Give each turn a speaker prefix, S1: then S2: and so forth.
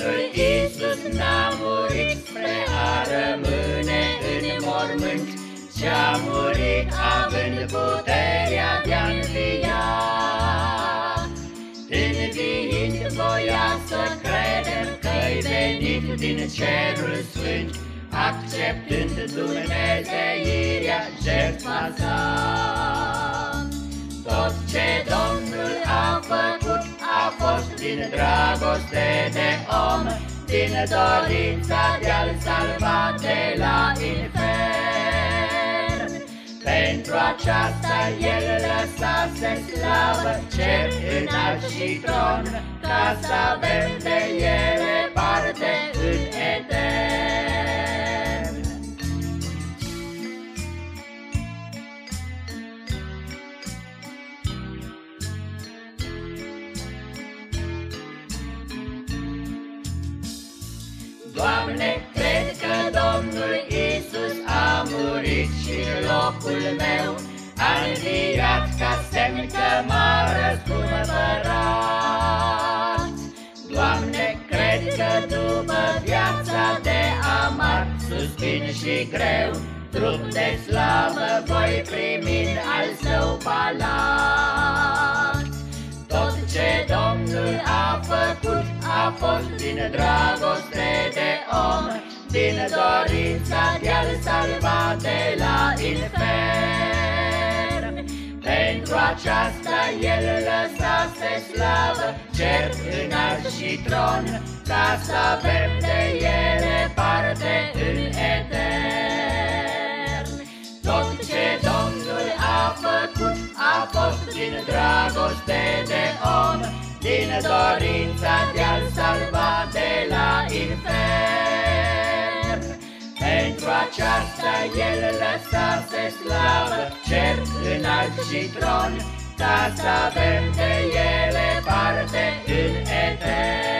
S1: Iisus n-a murit spre a rămâne în mormânt, Ce-a murit având puterea de-a învia. Înviind voia să credem că-i venit din cerul sfânt, Acceptând Dumnezeirea din dragoste de om, din dorința de a-l salva de la infern. Pentru aceasta el lăsase slavă, cer înalt și tron, ca să avem de ele Doamne, cred că Domnul Isus a murit și în locul meu a înviat ca semn că m-a răscumpărat. Doamne, cred că după viața de amar, suspin și greu, trup de slavă voi primi al său palat. A fost din dragoste de om, din dorința de a-l salva de la infern. Pentru aceasta el lăsase slavă, cer înalt și tron, ca să avem de ele parte în etern. Tot ce Domnul a făcut a fost din dragoste de om, din dorința de a-l salva de la infern. Pentru aceasta el lăsase slavă, cer înalt și tron, ca să avem de ele parte în etern.